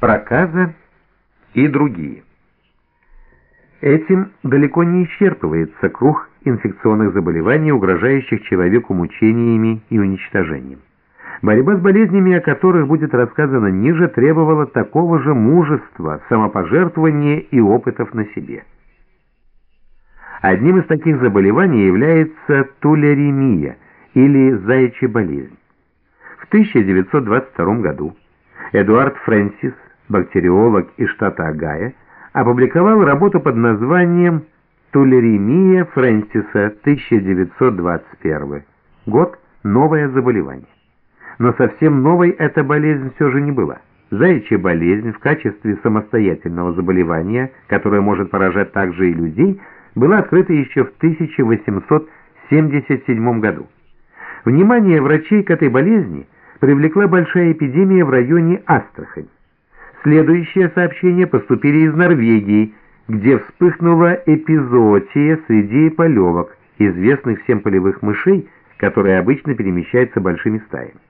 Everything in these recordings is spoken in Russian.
проказа и другие. Этим далеко не исчерпывается круг инфекционных заболеваний, угрожающих человеку мучениями и уничтожением. Борьба с болезнями, о которых будет рассказано ниже, требовала такого же мужества, самопожертвования и опытов на себе. Одним из таких заболеваний является тулеремия или заячья болезнь. В 1922 году Эдуард Фрэнсис бактериолог из штата Огайо, опубликовал работу под названием «Тулеремия Фрэнсиса, 1921 год. Новое заболевание». Но совсем новой эта болезнь все же не была. Заячья болезнь в качестве самостоятельного заболевания, которое может поражать также и людей, была открыта еще в 1877 году. Внимание врачей к этой болезни привлекла большая эпидемия в районе Астрахань. Следующие сообщения поступили из Норвегии, где вспыхнула эпизоотия среди полевок, известных всем полевых мышей, которые обычно перемещаются большими стаями.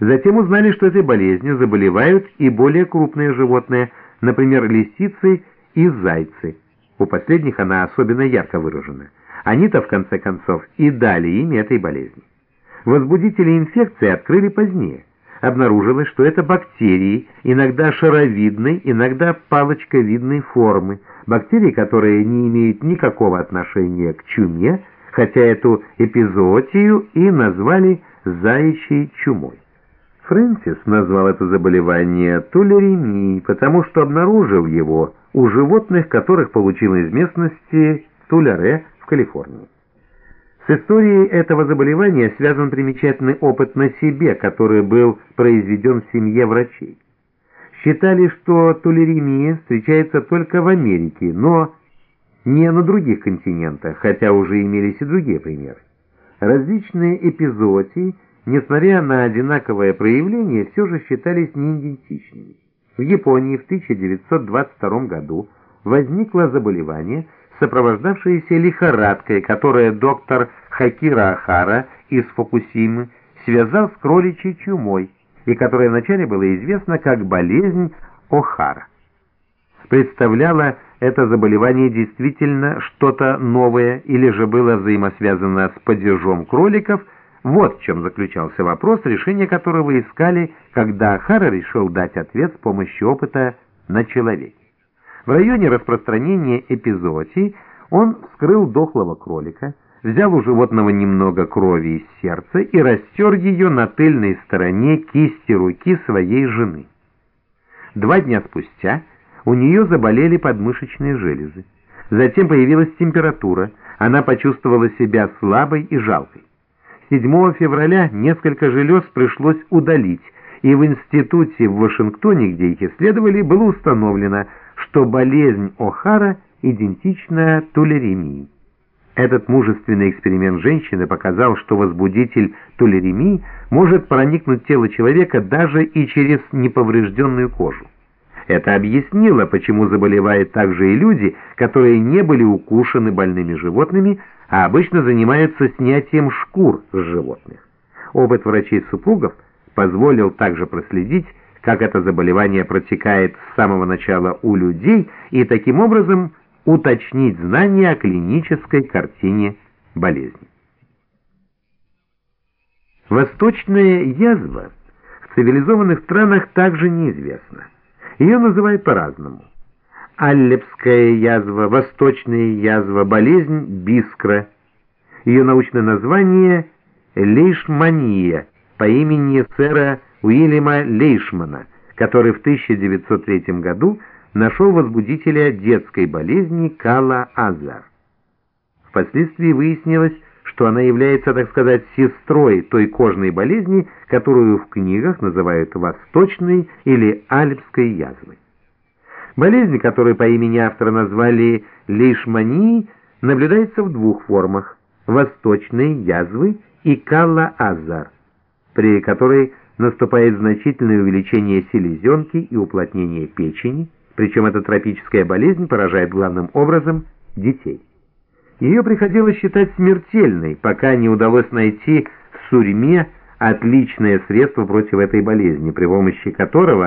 Затем узнали, что этой болезнью заболевают и более крупные животные, например, лисицы и зайцы. У последних она особенно ярко выражена. Они-то, в конце концов, и дали имя этой болезни. Возбудители инфекции открыли позднее – обнаружилось, что это бактерии, иногда шаровидной, иногда палочковидной формы, бактерии, которые не имеют никакого отношения к чуме, хотя эту эпизоотию и назвали заячьей чумой. Фрэнсис назвал это заболевание тулеремией, потому что обнаружил его у животных, которых получил из местности Туляре в Калифорнии. С историей этого заболевания связан примечательный опыт на себе, который был произведен в семье врачей. Считали, что тулеремия встречается только в Америке, но не на других континентах, хотя уже имелись и другие примеры. Различные эпизоотии, несмотря на одинаковое проявление, все же считались неидентичными. В Японии в 1922 году возникло заболевание – сопровождавшаяся лихорадкой, которая доктор Хакира Ахара из Фукусимы связал с кроличьей чумой, и которая вначале была известна как болезнь Охара. Представляло это заболевание действительно что-то новое или же было взаимосвязано с падежом кроликов, вот в чем заключался вопрос, решение которого искали, когда Ахара решил дать ответ с помощью опыта на человеке. В районе распространения эпизоотий он вскрыл дохлого кролика, взял у животного немного крови из сердца и растер ее на тыльной стороне кисти руки своей жены. Два дня спустя у нее заболели подмышечные железы. Затем появилась температура, она почувствовала себя слабой и жалкой. 7 февраля несколько желез пришлось удалить, и в институте в Вашингтоне, где их исследовали, было установлено, что болезнь О'Хара идентична тулеремии. Этот мужественный эксперимент женщины показал, что возбудитель тулеремии может проникнуть в тело человека даже и через неповрежденную кожу. Это объяснило, почему заболевают также и люди, которые не были укушены больными животными, а обычно занимаются снятием шкур с животных. Опыт врачей-супругов позволил также проследить, как это заболевание протекает с самого начала у людей и таким образом уточнить знания о клинической картине болезни. Восточная язва в цивилизованных странах также неизвестна. Ее называют по-разному. Аллепская язва, восточная язва, болезнь Бискра. Ее научное название – лейшмания по имени сэра Уильяма Лейшмана, который в 1903 году нашел возбудителя детской болезни Кала-Азар. Впоследствии выяснилось, что она является, так сказать, сестрой той кожной болезни, которую в книгах называют восточной или альпской язвой. Болезнь, которую по имени автора назвали лейшманией, наблюдается в двух формах – восточной язвы и калла-азар, при которой наступает значительное увеличение селезенки и уплотнение печени, причем эта тропическая болезнь поражает главным образом детей. Ее приходилось считать смертельной, пока не удалось найти в сурьме отличное средство против этой болезни, при помощи которого